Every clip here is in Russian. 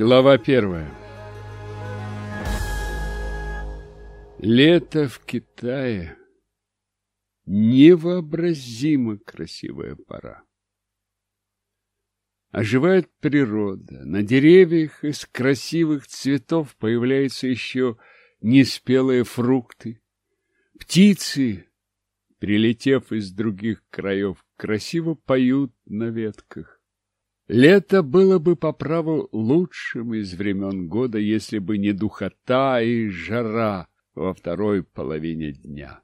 Глава первая Лето в Китае невообразимо красивая пора. Оживает природа, на деревьях из красивых цветов появляются еще неспелые фрукты. Птицы, прилетев из других краев, красиво поют на ветках. Лето было бы по праву лучшим из времен года, если бы не духота и жара во второй половине дня.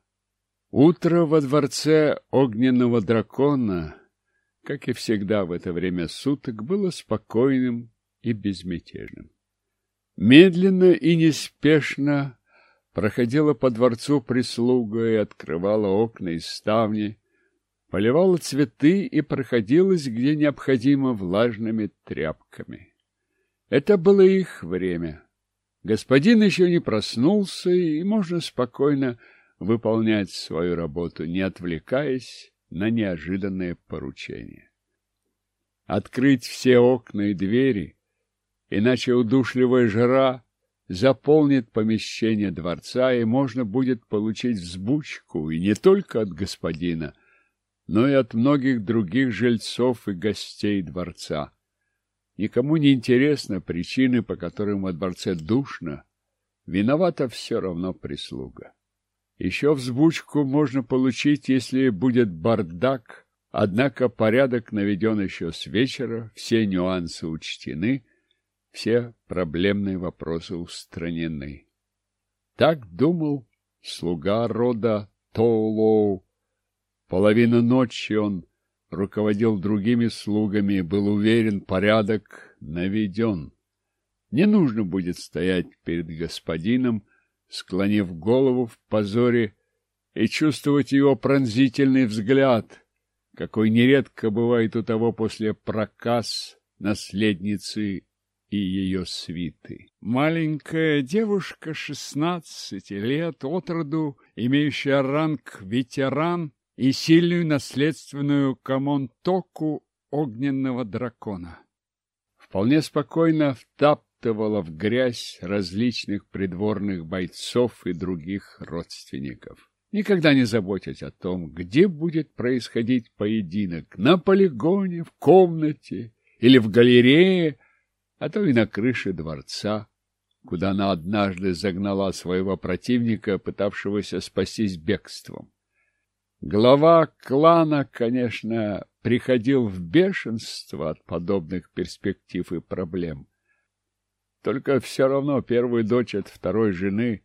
Утро во дворце огненного дракона, как и всегда в это время суток, было спокойным и безмятежным. Медленно и неспешно проходила по дворцу прислуга и открывала окна и ставни, поливала цветы и проходилась, где необходимо, влажными тряпками. Это было их время. Господин еще не проснулся, и можно спокойно выполнять свою работу, не отвлекаясь на неожиданное поручение. Открыть все окна и двери, иначе удушливая жара заполнит помещение дворца, и можно будет получить взбучку и не только от господина, но и от многих других жильцов и гостей дворца. Никому не интересно причины, по которым во дворце душно, виновата все равно прислуга. Еще взбучку можно получить, если будет бардак, однако порядок наведен еще с вечера, все нюансы учтены, все проблемные вопросы устранены. Так думал слуга рода Тоулоу. Половину ночи он руководил другими слугами и был уверен, порядок наведен. Не нужно будет стоять перед господином, склонив голову в позоре и чувствовать его пронзительный взгляд, какой нередко бывает у того после проказ наследницы и ее свиты. Маленькая девушка шестнадцати лет от роду, имеющая ранг ветеран и сильную наследственную комонтоку огненного дракона. Вполне спокойно втап втаптывала в грязь различных придворных бойцов и других родственников. Никогда не заботясь о том, где будет происходить поединок, на полигоне, в комнате или в галерее, а то и на крыше дворца, куда она однажды загнала своего противника, пытавшегося спастись бегством. Глава клана, конечно, приходил в бешенство от подобных перспектив и проблем. Только все равно первую дочь от второй жены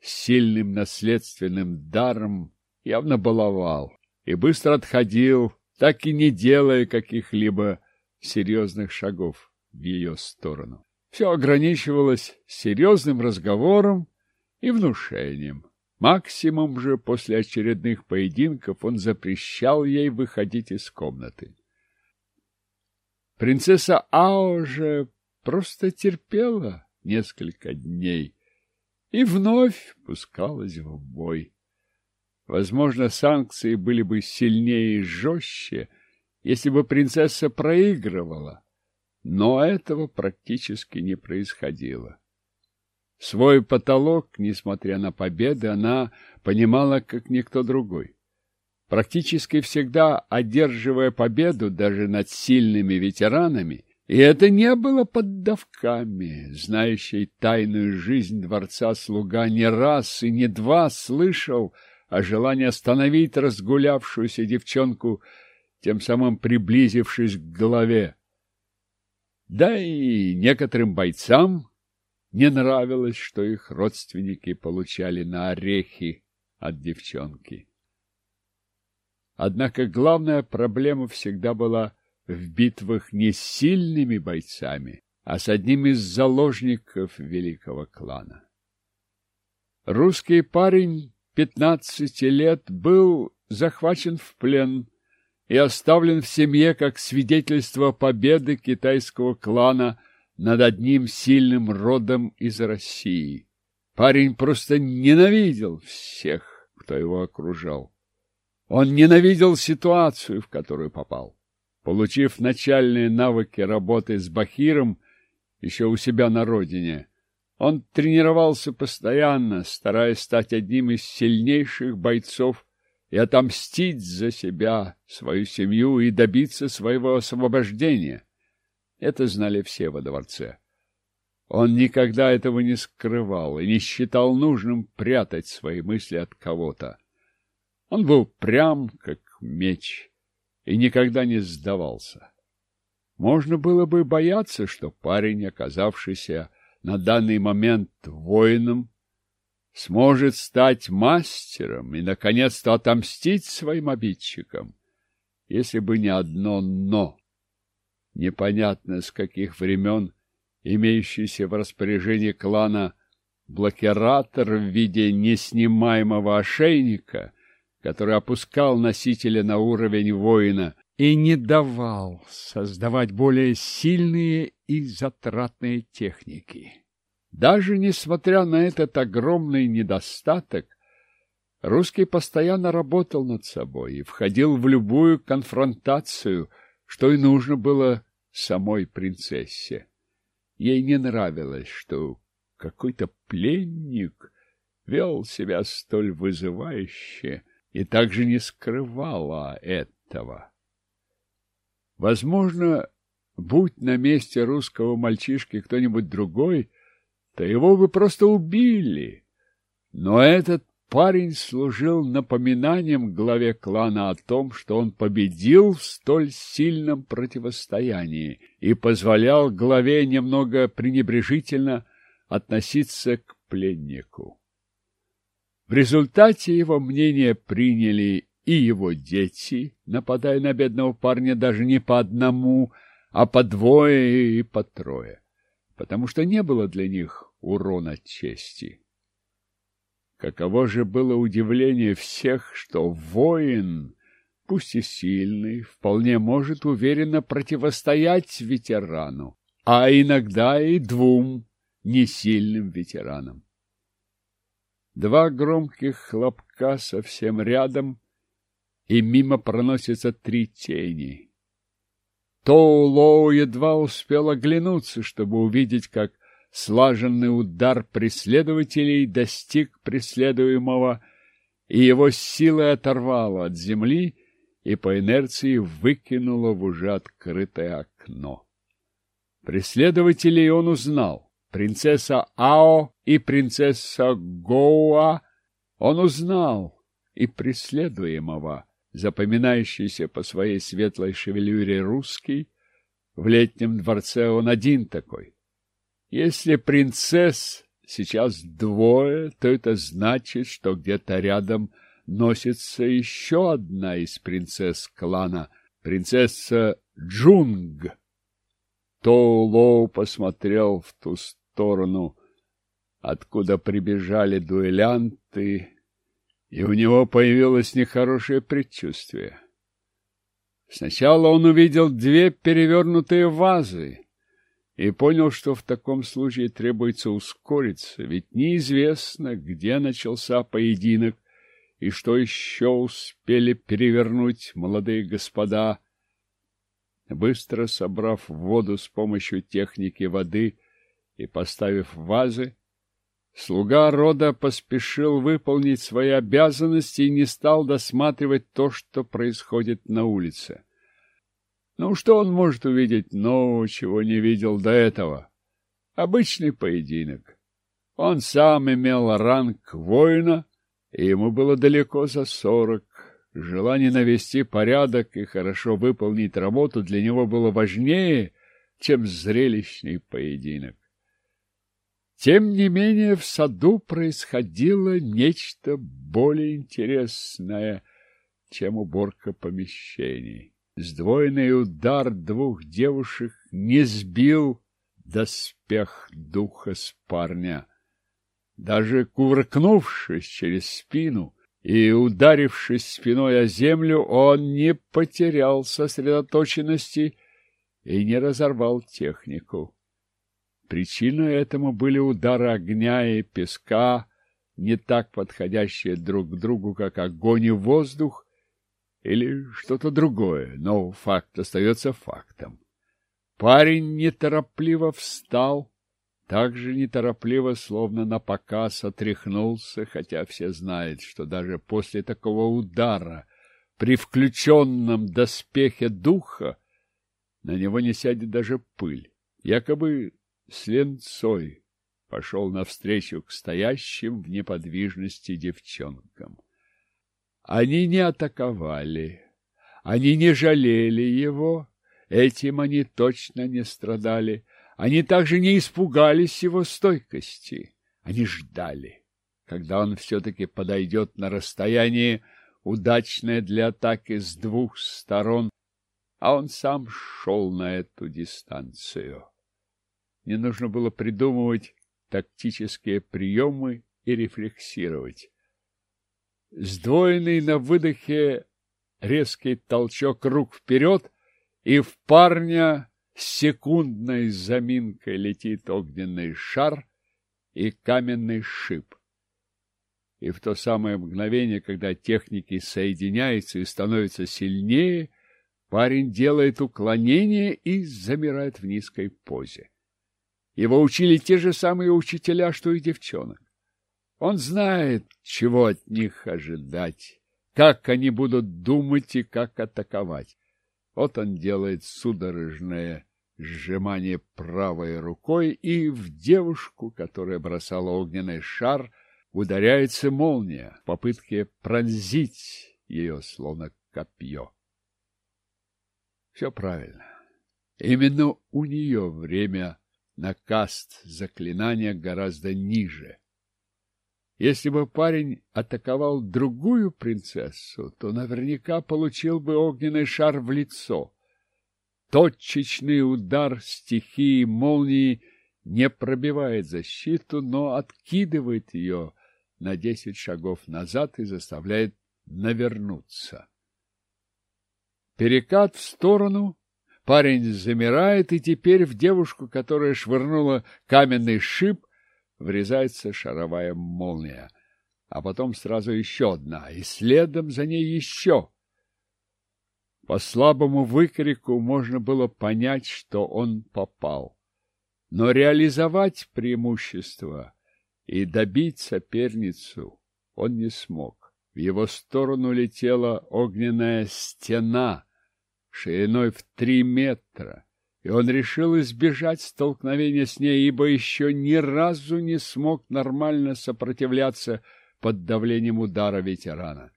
с сильным наследственным даром явно баловал и быстро отходил, так и не делая каких-либо серьезных шагов в ее сторону. Все ограничивалось серьезным разговором и внушением. Максимум же после очередных поединков он запрещал ей выходить из комнаты. Принцесса Ао же просто терпела несколько дней и вновь пускалась в бой. Возможно, санкции были бы сильнее и жестче, если бы принцесса проигрывала, но этого практически не происходило. Свой потолок, несмотря на победы, она понимала, как никто другой. Практически всегда одерживая победу даже над сильными ветеранами, и это не было поддавками. Знающий тайную жизнь дворца слуга не раз и не два слышал о желании остановить разгулявшуюся девчонку, тем самым приблизившись к голове. Да и некоторым бойцам не нравилось, что их родственники получали на орехи от девчонки. Однако главная проблема всегда была в битвах не с сильными бойцами, а с одним из заложников великого клана. Русский парень пятнадцати лет был захвачен в плен и оставлен в семье как свидетельство победы китайского клана над одним сильным родом из России. Парень просто ненавидел всех, кто его окружал. Он ненавидел ситуацию, в которую попал. Получив начальные навыки работы с Бахиром еще у себя на родине. Он тренировался постоянно, стараясь стать одним из сильнейших бойцов и отомстить за себя, свою семью и добиться своего освобождения. Это знали все во дворце. Он никогда этого не скрывал и не считал нужным прятать свои мысли от кого-то. Он был прям, как меч, и никогда не сдавался. Можно было бы бояться, что парень, оказавшийся на данный момент воином, сможет стать мастером и, наконец-то, отомстить своим обидчикам, если бы не одно «но». Непонятно, с каких времен имеющийся в распоряжении клана блокиратор в виде неснимаемого ошейника, который опускал носителя на уровень воина и не давал создавать более сильные и затратные техники. Даже несмотря на этот огромный недостаток, русский постоянно работал над собой и входил в любую конфронтацию, что и нужно было самой принцессе. Ей не нравилось, что какой-то пленник вел себя столь вызывающе и также не скрывала этого. Возможно, будь на месте русского мальчишки кто-нибудь другой, то его бы просто убили. Но этот парень служил напоминанием главе клана о том, что он победил в столь сильном противостоянии и позволял главе немного пренебрежительно относиться к пленнику. В результате его мнение приняли и его дети, нападая на бедного парня даже не по одному, а по двое и по трое, потому что не было для них урона чести. Каково же было удивление всех, что воин, пусть и сильный, вполне может уверенно противостоять ветерану, а иногда и двум несильным ветеранам. Два громких хлопка совсем рядом, и мимо проносятся три тени. Тоу-Лоу едва успел оглянуться, чтобы увидеть, как слаженный удар преследователей достиг преследуемого, и его силой оторвало от земли и по инерции выкинуло в уже открытое окно. Преследователей он узнал. Принцесса Ао и принцесса Гоуа он узнал, и преследуемого запоминающийся по своей светлой шевелюре русский, в летнем дворце он один такой. Если принцесс сейчас двое, то это значит, что где-то рядом носится еще одна из принцесс клана, принцесса Джунг. Тоу-Лоу посмотрел в ту сторону, откуда прибежали дуэлянты, и у него появилось нехорошее предчувствие. Сначала он увидел две перевернутые вазы и понял, что в таком случае требуется ускориться, ведь неизвестно, где начался поединок и что еще успели перевернуть молодые господа. Быстро собрав воду с помощью техники воды и поставив вазы, Слуга рода поспешил выполнить свои обязанности и не стал досматривать то, что происходит на улице. Ну, что он может увидеть нового, чего не видел до этого? Обычный поединок. Он сам имел ранг воина, и ему было далеко за сорок. Желание навести порядок и хорошо выполнить работу для него было важнее, чем зрелищный поединок. Тем не менее в саду происходило нечто более интересное, чем уборка помещений. Сдвоенный удар двух девушек не сбил доспех духа с парня. Даже кувыркнувшись через спину и ударившись спиной о землю, он не потерял сосредоточенности и не разорвал технику. Причиной этому были удары огня и песка, не так подходящие друг к другу, как огонь и воздух, или что-то другое, но факт остается фактом. Парень неторопливо встал, так же неторопливо, словно на показ отряхнулся, хотя все знают, что даже после такого удара при включенном доспехе духа на него не сядет даже пыль. Якобы с ленцой пошел навстречу к стоящим в неподвижности девчонкам. Они не атаковали, они не жалели его, этим они точно не страдали, они также не испугались его стойкости, они ждали, когда он все-таки подойдет на расстояние, удачное для атаки с двух сторон, а он сам шел на эту дистанцию. Не нужно было придумывать тактические приемы и рефлексировать. Сдвоенный на выдохе резкий толчок рук вперед, и в парня с секундной заминкой летит огненный шар и каменный шип. И в то самое мгновение, когда техники соединяются и становятся сильнее, парень делает уклонение и замирает в низкой позе. Его учили те же самые учителя, что и девчонок. Он знает, чего от них ожидать, как они будут думать и как атаковать. Вот он делает судорожное сжимание правой рукой, и в девушку, которая бросала огненный шар, ударяется молния в попытке пронзить ее, словно копье. Все правильно. Именно у нее время на каст заклинания гораздо ниже. Если бы парень атаковал другую принцессу, то наверняка получил бы огненный шар в лицо. Точечный удар стихии молнии не пробивает защиту, но откидывает ее на десять шагов назад и заставляет навернуться. Перекат в сторону, парень замирает, и теперь в девушку, которая швырнула каменный шип, врезается шаровая молния, а потом сразу еще одна, и следом за ней еще. По слабому выкрику можно было понять, что он попал. Но реализовать преимущество и добить соперницу он не смог. В его сторону летела огненная стена, шириной в три метра, и он решил избежать столкновения с ней, ибо еще ни разу не смог нормально сопротивляться под давлением удара ветерана.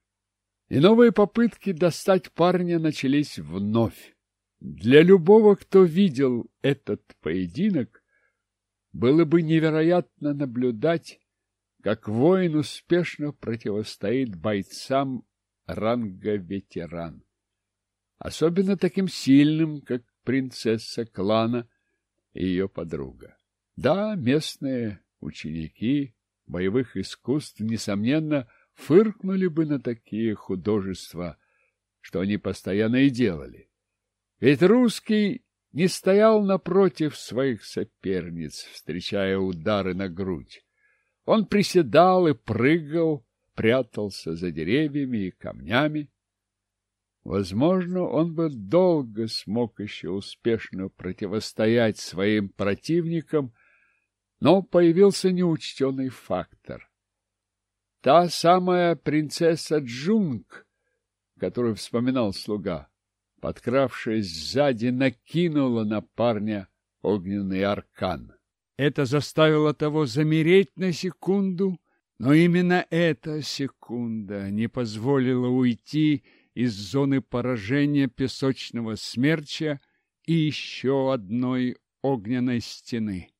И новые попытки достать парня начались вновь. Для любого, кто видел этот поединок, было бы невероятно наблюдать, как воин успешно противостоит бойцам ранга ветеран. Особенно таким сильным, как принцесса клана и ее подруга. Да, местные ученики боевых искусств, несомненно, фыркнули бы на такие художества, что они постоянно и делали. Ведь русский не стоял напротив своих соперниц, встречая удары на грудь. Он приседал и прыгал, прятался за деревьями и камнями. Возможно, он бы долго смог еще успешно противостоять своим противникам, но появился неучтенный фактор. Та самая принцесса Джунг, которую вспоминал слуга, подкравшись сзади, накинула на парня огненный аркан. Это заставило того замереть на секунду, но именно эта секунда не позволила уйти из зоны поражения песочного смерча и еще одной огненной стены.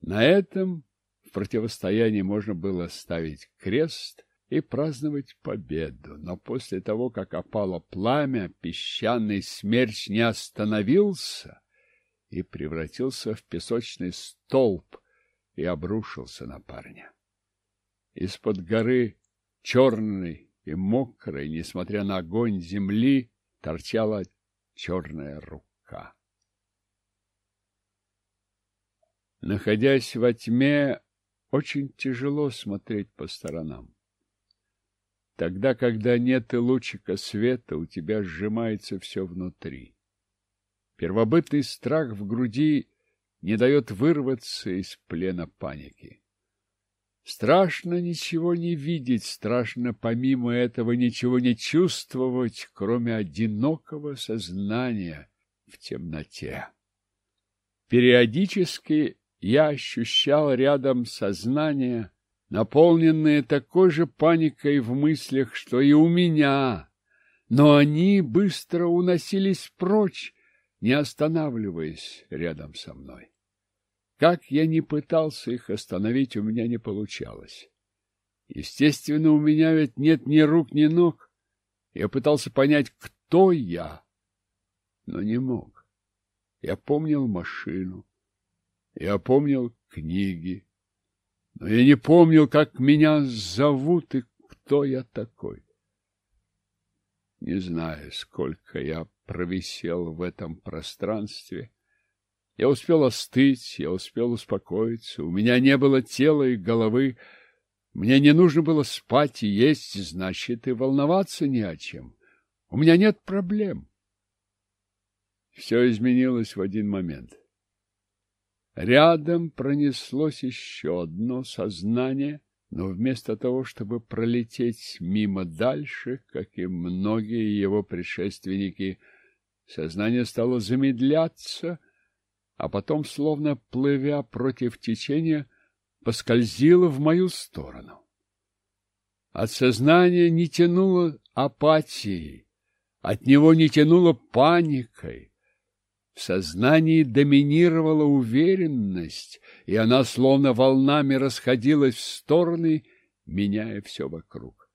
На этом в противостоянии можно было ставить крест и праздновать победу, но после того, как опало пламя, песчаный смерч не остановился и превратился в песочный столб и обрушился на парня. Из-под горы черный и мокрой, несмотря на огонь земли, торчала черная рука. Находясь во тьме, очень тяжело смотреть по сторонам. Тогда, когда нет и лучика света, у тебя сжимается все внутри. Первобытный страх в груди не дает вырваться из плена паники. Страшно ничего не видеть, страшно помимо этого ничего не чувствовать, кроме одинокого сознания в темноте. Периодически я ощущал рядом сознание, наполненное такой же паникой в мыслях, что и у меня, но они быстро уносились прочь, не останавливаясь рядом со мной. Как я не пытался их остановить, у меня не получалось. Естественно, у меня ведь нет ни рук, ни ног. Я пытался понять, кто я, но не мог. Я помнил машину, я помнил книги, но я не помнил, как меня зовут и кто я такой. Не знаю, сколько я провисел в этом пространстве. Я успел остыть, я успел успокоиться. У меня не было тела и головы. Мне не нужно было спать и есть, значит, и волноваться не о чем. У меня нет проблем. Все изменилось в один момент. Рядом пронеслось еще одно сознание, но вместо того, чтобы пролететь мимо дальше, как и многие его предшественники, Сознание стало замедляться, а потом, словно плывя против течения, поскользило в мою сторону. От сознания не тянуло апатией, от него не тянуло паникой. В сознании доминировала уверенность, и она словно волнами расходилась в стороны, меняя все вокруг.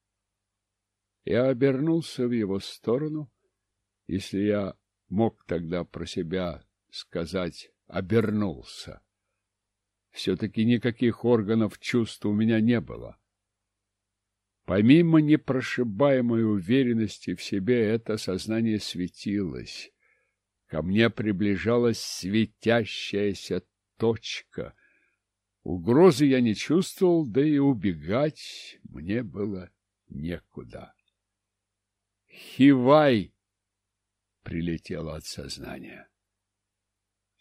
Я обернулся в его сторону, если я мог тогда про себя сказать «обернулся». Все-таки никаких органов чувств у меня не было. Помимо непрошибаемой уверенности в себе, это сознание светилось. Ко мне приближалась светящаяся точка. Угрозы я не чувствовал, да и убегать мне было некуда. «Хивай!» прилетело от сознания.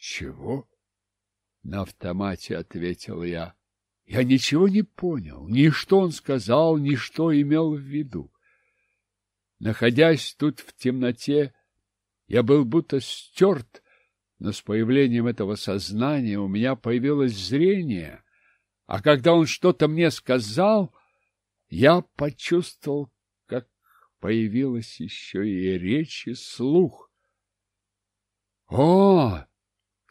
Чего? На автомате ответил я. Я ничего не понял, ни что он сказал, ни что имел в виду. Находясь тут в темноте, я был будто стерт, но с появлением этого сознания у меня появилось зрение, а когда он что-то мне сказал, я почувствовал, появилась еще и речь и слух. — О,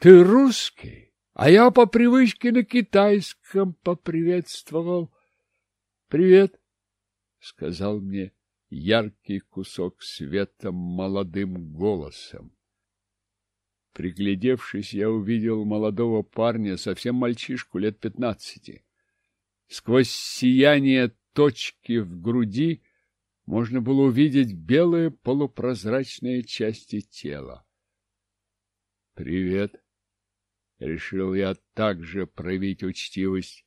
ты русский, а я по привычке на китайском поприветствовал. — Привет, — сказал мне яркий кусок света молодым голосом. Приглядевшись, я увидел молодого парня, совсем мальчишку, лет пятнадцати. Сквозь сияние точки в груди можно было увидеть белые полупрозрачные части тела. «Привет!» — решил я также проявить учтивость.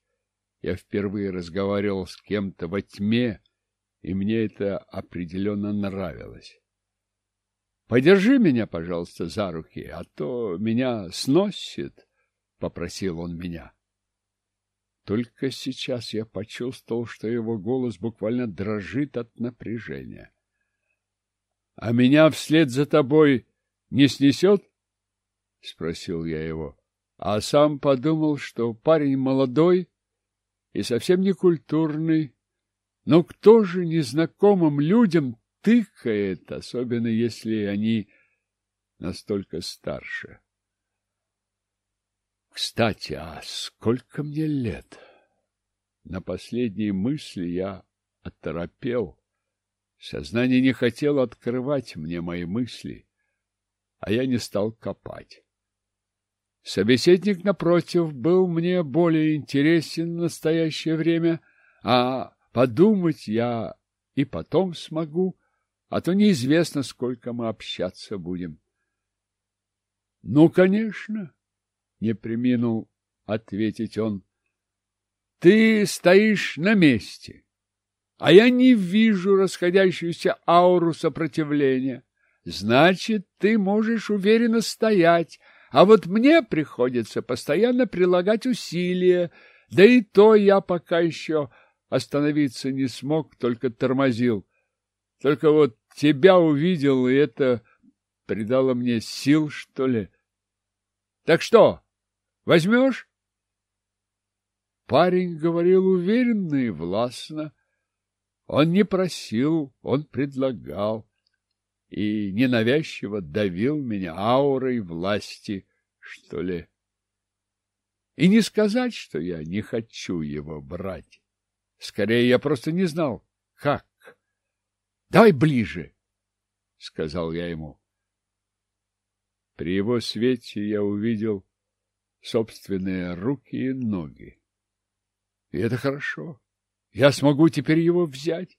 Я впервые разговаривал с кем-то во тьме, и мне это определенно нравилось. «Подержи меня, пожалуйста, за руки, а то меня сносит», — попросил он меня. Только сейчас я почувствовал, что его голос буквально дрожит от напряжения. — А меня вслед за тобой не снесет? — спросил я его. А сам подумал, что парень молодой и совсем не культурный. Но кто же незнакомым людям тыкает, особенно если они настолько старше? — кстати, а сколько мне лет? На последние мысли я оторопел. Сознание не хотело открывать мне мои мысли, а я не стал копать. Собеседник, напротив, был мне более интересен в настоящее время, а подумать я и потом смогу, а то неизвестно, сколько мы общаться будем. — Ну, конечно, — не приминул ответить он. — Ты стоишь на месте, а я не вижу расходящуюся ауру сопротивления. значит, ты можешь уверенно стоять, а вот мне приходится постоянно прилагать усилия, да и то я пока еще остановиться не смог, только тормозил. Только вот тебя увидел, и это придало мне сил, что ли. Так что, возьмешь? Парень говорил уверенно и властно. Он не просил, он предлагал и ненавязчиво давил меня аурой власти, что ли. И не сказать, что я не хочу его брать. Скорее, я просто не знал, как. — Давай ближе, — сказал я ему. При его свете я увидел собственные руки и ноги. И это хорошо. Я смогу теперь его взять.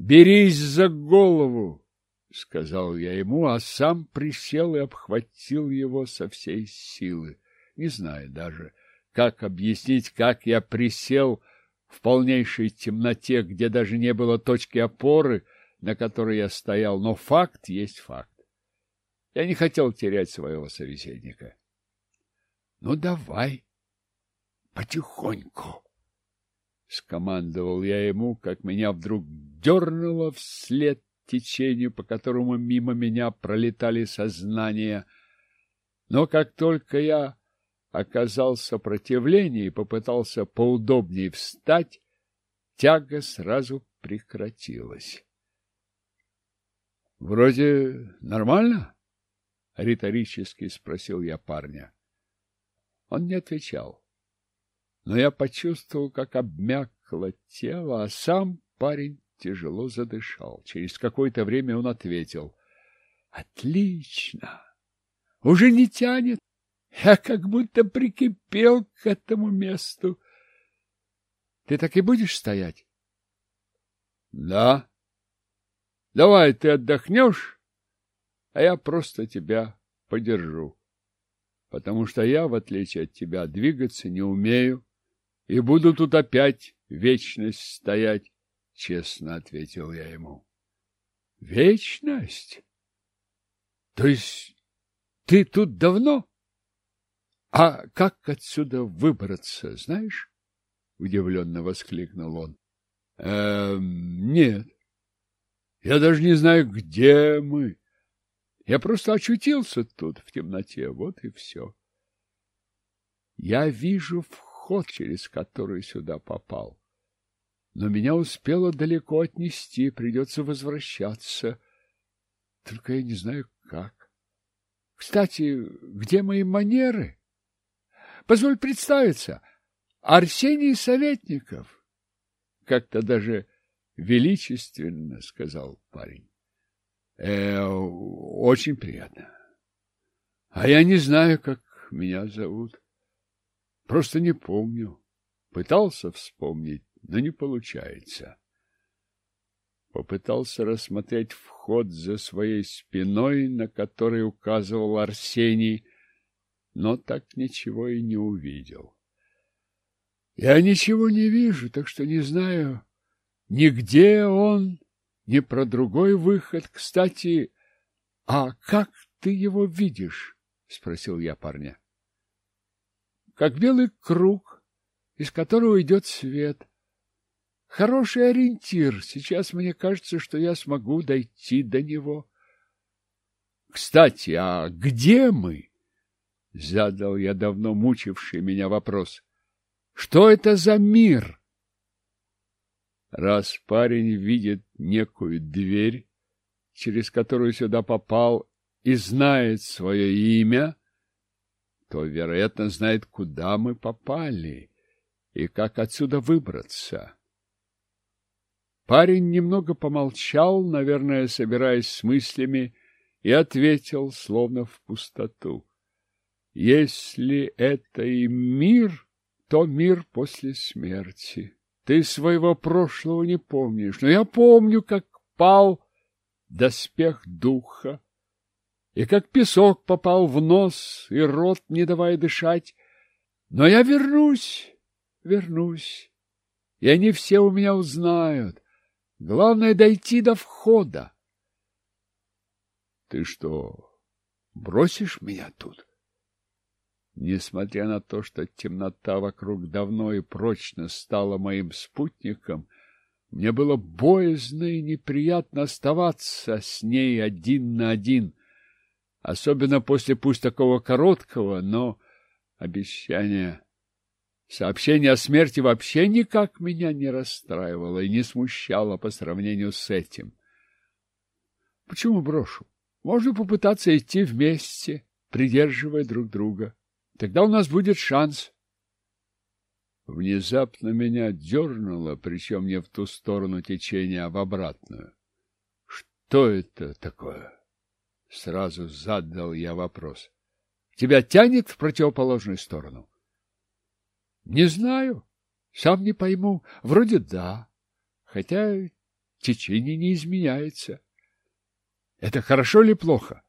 «Берись за голову!» — сказал я ему, а сам присел и обхватил его со всей силы. Не знаю даже, как объяснить, как я присел в полнейшей темноте, где даже не было точки опоры, на которой я стоял, но факт есть факт. Я не хотел терять своего собеседника. — Ну, давай, потихоньку. — скомандовал я ему, как меня вдруг дернуло вслед течению, по которому мимо меня пролетали сознания. Но как только я оказал сопротивление и попытался поудобнее встать, тяга сразу прекратилась. — Вроде нормально? — риторически спросил я парня. Он не отвечал но я почувствовал, как обмякло тело, а сам парень тяжело задышал. Через какое-то время он ответил. — Отлично! Уже не тянет. Я как будто прикипел к этому месту. Ты так и будешь стоять? — Да. Давай ты отдохнешь, а я просто тебя подержу, потому что я, в отличие от тебя, двигаться не умею и буду тут опять вечность стоять, — честно ответил я ему. — Вечность? То есть ты тут давно? А как отсюда выбраться, знаешь? — удивленно воскликнул он. — Эм, нет. Я даже не знаю, где мы. Я просто очутился тут в темноте, вот и все. Я вижу вход ход, через который сюда попал. Но меня успело далеко отнести, придется возвращаться. Только я не знаю, как. Кстати, где мои манеры? Позволь представиться. Арсений Советников. Как-то даже величественно сказал парень. Э, очень приятно. А я не знаю, как меня зовут. Просто не помню. Пытался вспомнить, но не получается. Попытался рассмотреть вход за своей спиной, на который указывал Арсений, но так ничего и не увидел. Я ничего не вижу, так что не знаю ни где он, ни про другой выход. Кстати, а как ты его видишь? — спросил я парня как белый круг, из которого идет свет. Хороший ориентир. Сейчас мне кажется, что я смогу дойти до него. Кстати, а где мы? Задал я давно мучивший меня вопрос. Что это за мир? Раз парень видит некую дверь, через которую сюда попал, и знает свое имя, то, вероятно, знает, куда мы попали и как отсюда выбраться. Парень немного помолчал, наверное, собираясь с мыслями, и ответил, словно в пустоту. Если это и мир, то мир после смерти. Ты своего прошлого не помнишь, но я помню, как пал доспех духа, и как песок попал в нос и рот, не давая дышать. Но я вернусь, вернусь, и они все у меня узнают. Главное — дойти до входа. Ты что, бросишь меня тут? Несмотря на то, что темнота вокруг давно и прочно стала моим спутником, мне было боязно и неприятно оставаться с ней один на один, особенно после пусть такого короткого, но обещания. Сообщение о смерти вообще никак меня не расстраивало и не смущало по сравнению с этим. Почему брошу? Можно попытаться идти вместе, придерживая друг друга. Тогда у нас будет шанс. Внезапно меня дернуло, причем не в ту сторону течения, а в обратную. Что это такое? Сразу задал я вопрос. Тебя тянет в противоположную сторону? Не знаю. Сам не пойму. Вроде да. Хотя течение не изменяется. Это хорошо или плохо?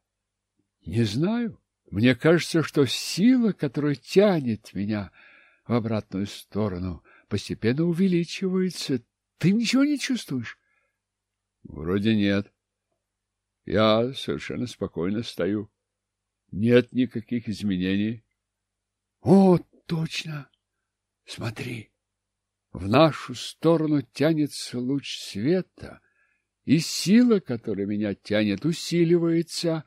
Не знаю. Мне кажется, что сила, которая тянет меня в обратную сторону, постепенно увеличивается. Ты ничего не чувствуешь? Вроде нет. Я совершенно спокойно стою. Нет никаких изменений. О, точно! Смотри! В нашу сторону тянется луч света — и сила, которая меня тянет, усиливается.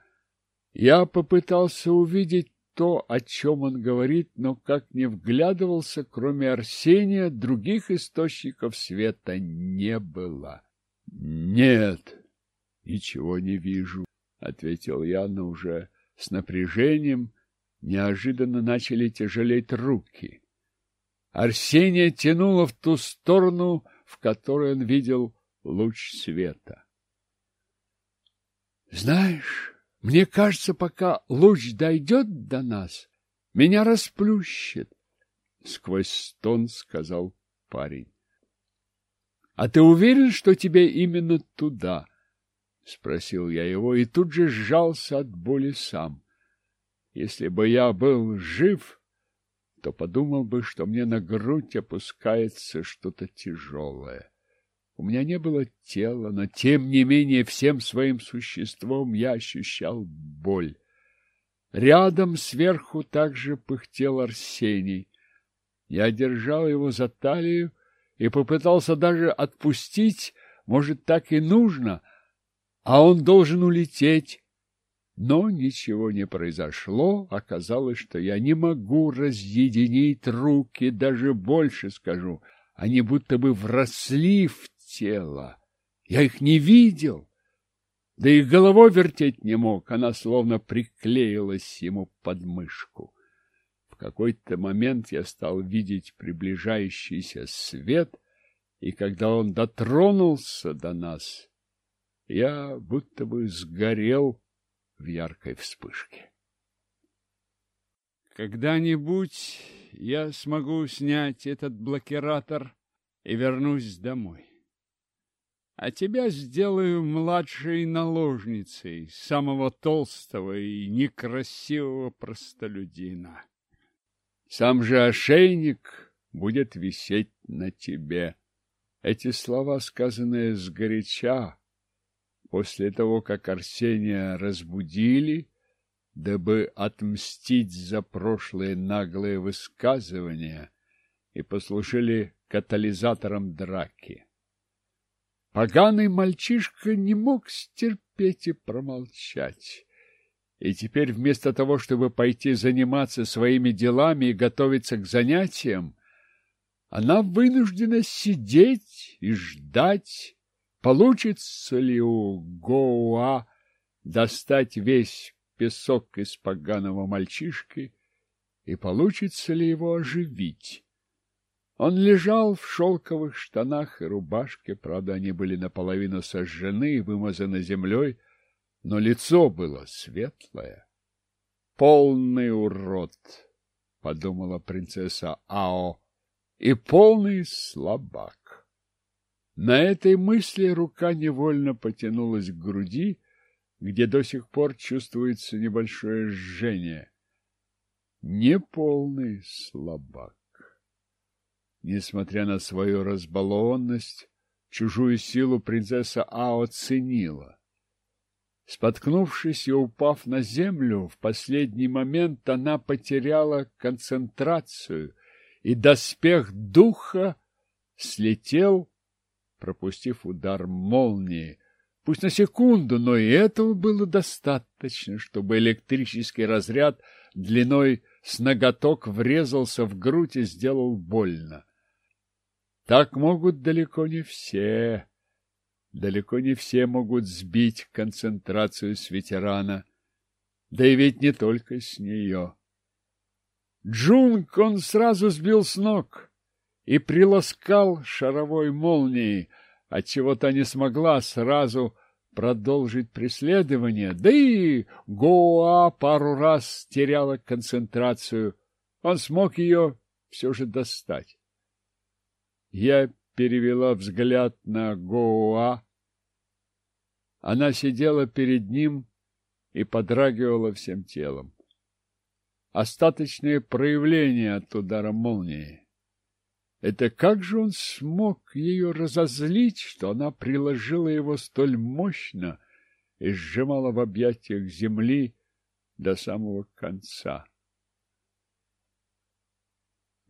Я попытался увидеть то, о чем он говорит, но как не вглядывался, кроме Арсения, других источников света не было. — Нет, ничего не вижу, — ответил я, но уже с напряжением неожиданно начали тяжелеть руки. Арсения тянуло в ту сторону, в которой он видел луч света. Знаешь, мне кажется, пока луч дойдет до нас, меня расплющит, — сквозь стон сказал парень. — А ты уверен, что тебе именно туда? — спросил я его и тут же сжался от боли сам. Если бы я был жив, то подумал бы, что мне на грудь опускается что-то тяжелое. У меня не было тела, но тем не менее всем своим существом я ощущал боль. Рядом сверху также пыхтел Арсений. Я держал его за талию и попытался даже отпустить, может, так и нужно, а он должен улететь. Но ничего не произошло, оказалось, что я не могу разъединить руки, даже больше скажу, они будто бы вросли в тела. Я их не видел, да и головой вертеть не мог, она словно приклеилась ему под мышку. В какой-то момент я стал видеть приближающийся свет, и когда он дотронулся до нас, я будто бы сгорел в яркой вспышке. Когда-нибудь я смогу снять этот блокиратор и вернусь домой а тебя сделаю младшей наложницей самого толстого и некрасивого простолюдина. Сам же ошейник будет висеть на тебе. Эти слова, сказанные сгоряча, после того, как Арсения разбудили, дабы отмстить за прошлые наглые высказывания, и послужили катализатором драки. Поганый мальчишка не мог стерпеть и промолчать. И теперь вместо того, чтобы пойти заниматься своими делами и готовиться к занятиям, она вынуждена сидеть и ждать, получится ли у Гоуа достать весь песок из поганого мальчишки и получится ли его оживить. Он лежал в шелковых штанах и рубашке, правда, они были наполовину сожжены и вымазаны землей, но лицо было светлое. «Полный урод!» — подумала принцесса Ао. «И полный слабак!» На этой мысли рука невольно потянулась к груди, где до сих пор чувствуется небольшое жжение. Неполный слабак. Несмотря на свою разбалованность, чужую силу принцесса Ао ценила. Споткнувшись и упав на землю, в последний момент она потеряла концентрацию, и доспех духа слетел, пропустив удар молнии. Пусть на секунду, но и этого было достаточно, чтобы электрический разряд длиной с ноготок врезался в грудь и сделал больно. Так могут далеко не все. Далеко не все могут сбить концентрацию с ветерана. Да и ведь не только с нее. Джунг он сразу сбил с ног и приласкал шаровой молнией, отчего та не смогла сразу продолжить преследование, да и Гоа пару раз теряла концентрацию. Он смог ее все же достать. Я перевела взгляд на Гоа. Она сидела перед ним и подрагивала всем телом. Остаточные проявления от удара молнии. Это как же он смог ее разозлить, что она приложила его столь мощно и сжимала в объятиях земли до самого конца?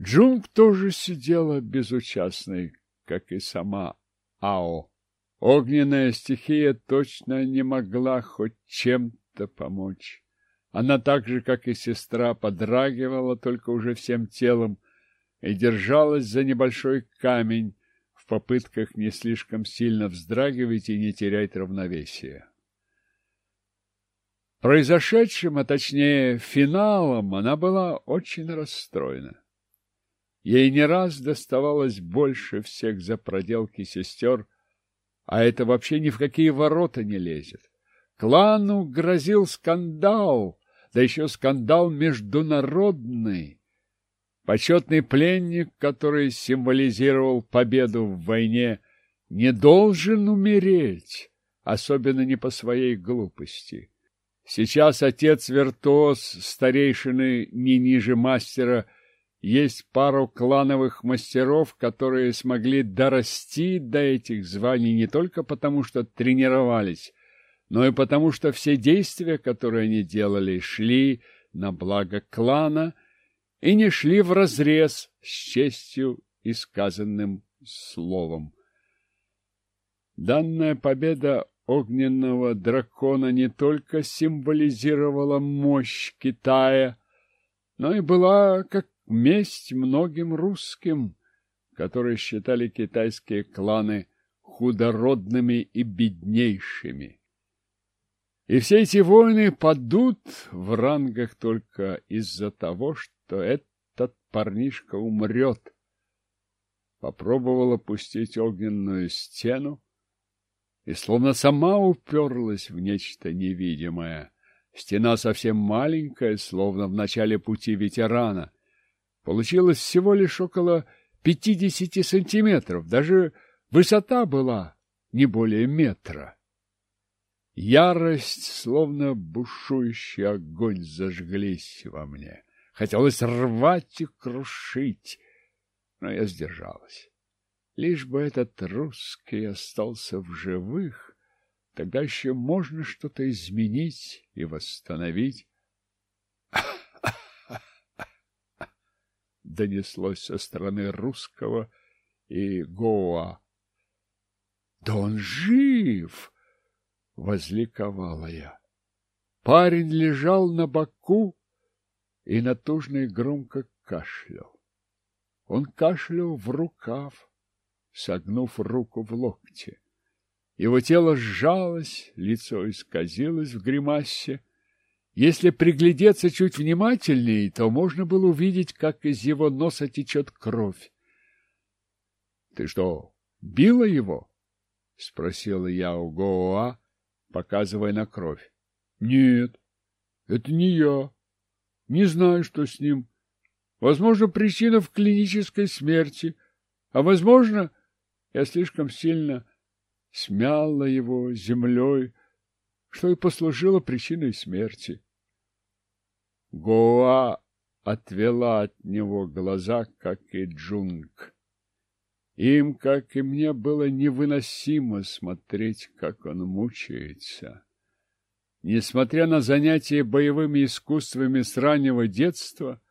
Джунг тоже сидела безучастной, как и сама Ао. Огненная стихия точно не могла хоть чем-то помочь. Она так же, как и сестра, подрагивала только уже всем телом, и держалась за небольшой камень в попытках не слишком сильно вздрагивать и не терять равновесие. Произошедшим, а точнее финалом, она была очень расстроена. Ей не раз доставалось больше всех за проделки сестер, а это вообще ни в какие ворота не лезет. Клану грозил скандал, да еще скандал международный. Почетный пленник, который символизировал победу в войне, не должен умереть, особенно не по своей глупости. Сейчас отец-виртуоз, старейшины не ниже мастера, есть пару клановых мастеров, которые смогли дорасти до этих званий не только потому, что тренировались, но и потому, что все действия, которые они делали, шли на благо клана – и не шли вразрез с честью и сказанным словом. Данная победа огненного дракона не только символизировала мощь Китая, но и была как месть многим русским, которые считали китайские кланы худородными и беднейшими. И все эти войны падут в рангах только из-за того, что то этот парнишка умрет. Попробовала пустить огненную стену и словно сама уперлась в нечто невидимое. Стена совсем маленькая, словно в начале пути ветерана. Получилось всего лишь около пятидесяти сантиметров, даже высота была не более метра. Ярость, словно бушующий огонь, зажглись во мне. Хотелось рвать и крушить, но я сдержалась. Лишь бы этот русский остался в живых, тогда еще можно что-то изменить и восстановить. Донеслось со стороны русского и Гоа. Да он жив! Возликовала я. Парень лежал на боку, и натужно и громко кашлял. Он кашлял в рукав, согнув руку в локте. Его тело сжалось, лицо исказилось в гримасе. Если приглядеться чуть внимательнее, то можно было увидеть, как из его носа течет кровь. — Ты что, била его? — спросила я у Гоа, показывая на кровь. — Нет, это не я. Не знаю, что с ним. Возможно, причина в клинической смерти, а, возможно, я слишком сильно смяла его землей, что и послужило причиной смерти. Гоа отвела от него глаза, как и Джунг. Им, как и мне, было невыносимо смотреть, как он мучается. Несмотря на занятия боевыми искусствами с раннего детства,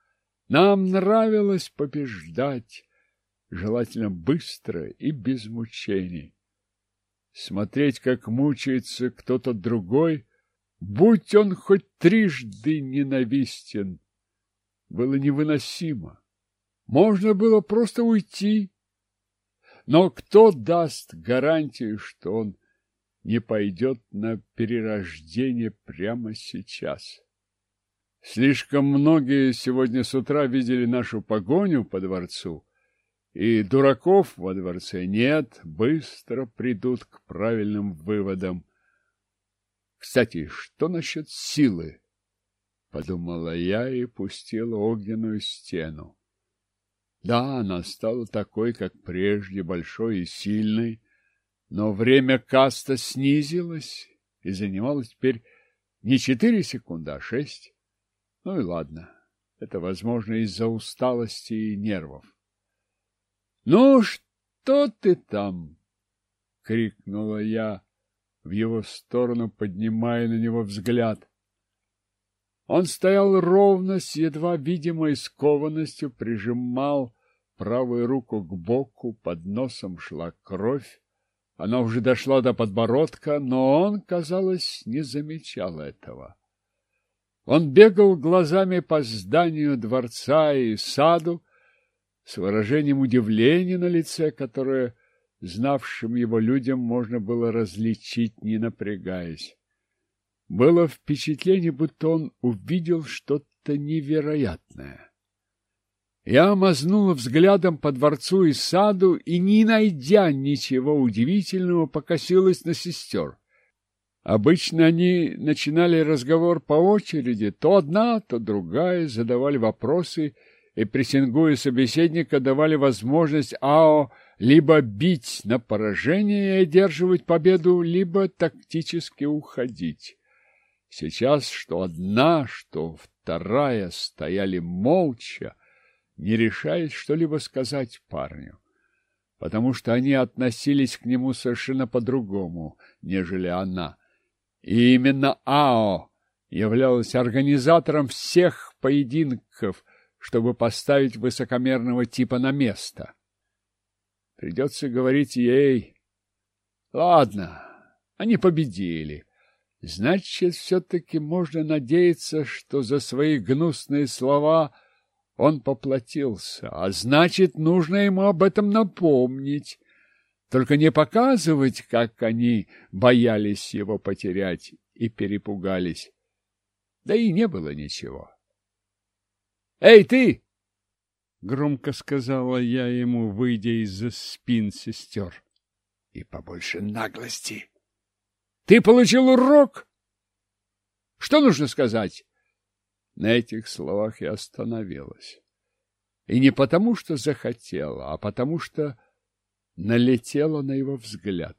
нам нравилось побеждать, желательно быстро и без мучений. Смотреть, как мучается кто-то другой, будь он хоть трижды ненавистен, было невыносимо. Можно было просто уйти. Но кто даст гарантию, что он не пойдет на перерождение прямо сейчас? Слишком многие сегодня с утра видели нашу погоню по дворцу, и дураков во дворце нет, быстро придут к правильным выводам. Кстати, что насчет силы? Подумала я и пустила огненную стену. Да, она стала такой, как прежде, большой и сильной, но время каста снизилось и занимало теперь не четыре секунды, а шесть. Ну и ладно, это, возможно, из-за усталости и нервов. — Ну, что ты там? — крикнула я в его сторону, поднимая на него взгляд. Он стоял ровно, с едва видимой скованностью, прижимал правую руку к боку, под носом шла кровь. Она уже дошла до подбородка, но он, казалось, не замечал этого. Он бегал глазами по зданию дворца и саду с выражением удивления на лице, которое знавшим его людям можно было различить, не напрягаясь. Было впечатление, будто он увидел что-то невероятное. Я мазнула взглядом по дворцу и саду и, не найдя ничего удивительного, покосилась на сестер. Обычно они начинали разговор по очереди, то одна, то другая, задавали вопросы и, прессингуя собеседника, давали возможность АО либо бить на поражение и одерживать победу, либо тактически уходить. Сейчас что одна, что вторая стояли молча, не решаясь что-либо сказать парню, потому что они относились к нему совершенно по-другому, нежели она — и именно АО являлась организатором всех поединков, чтобы поставить высокомерного типа на место. Придется говорить ей. Ладно, они победили. Значит, все-таки можно надеяться, что за свои гнусные слова он поплатился, а значит, нужно ему об этом напомнить. Только не показывать, как они боялись его потерять и перепугались. Да и не было ничего. «Эй, ты!» — громко сказала я ему, выйдя из-за спин сестер. «И побольше наглости!» «Ты получил урок?» «Что нужно сказать?» На этих словах я остановилась. И не потому, что захотела, а потому, что налетела на его взгляд.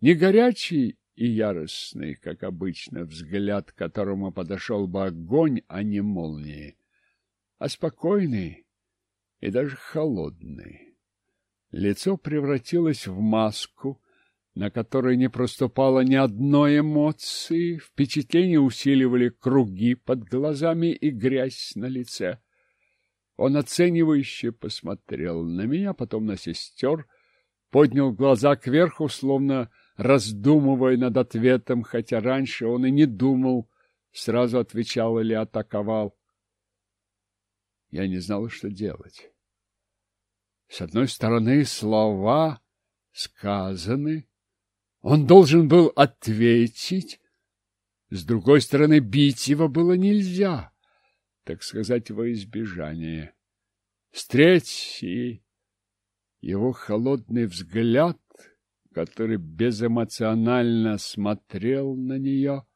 Не горячий и яростный, как обычно, взгляд, к которому подошел бы огонь, а не молнии, а спокойный и даже холодный. Лицо превратилось в маску, на которой не проступало ни одной эмоции, впечатления усиливали круги под глазами и грязь на лице. Он оценивающе посмотрел на меня, потом на сестер, поднял глаза кверху, словно раздумывая над ответом, хотя раньше он и не думал, сразу отвечал или атаковал. Я не знал, что делать. С одной стороны, слова сказаны, он должен был ответить, с другой стороны, бить его было нельзя, так сказать, во избежание. С третьей его холодный взгляд, который безэмоционально смотрел на нее.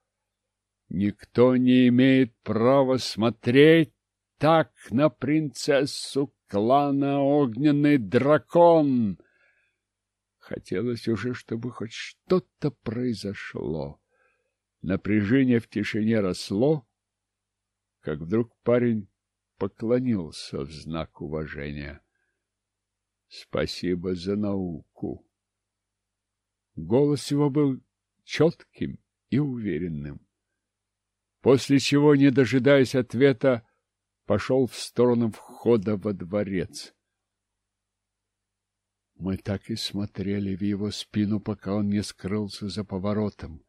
Никто не имеет права смотреть так на принцессу клана Огненный Дракон. Хотелось уже, чтобы хоть что-то произошло. Напряжение в тишине росло, как вдруг парень поклонился в знак уважения. Спасибо за науку. Голос его был четким и уверенным. после чего, не дожидаясь ответа, пошел в сторону входа во дворец. Мы так и смотрели в его спину, пока он не скрылся за поворотом.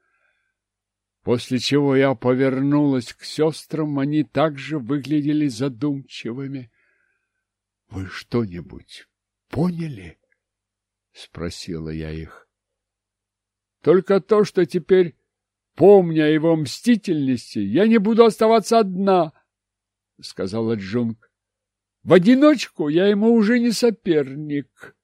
После чего я повернулась к сестрам, они также выглядели задумчивыми. — Вы что-нибудь поняли? — спросила я их. — Только то, что теперь, помня его мстительности, я не буду оставаться одна, — сказала Джунг. — В одиночку я ему уже не соперник.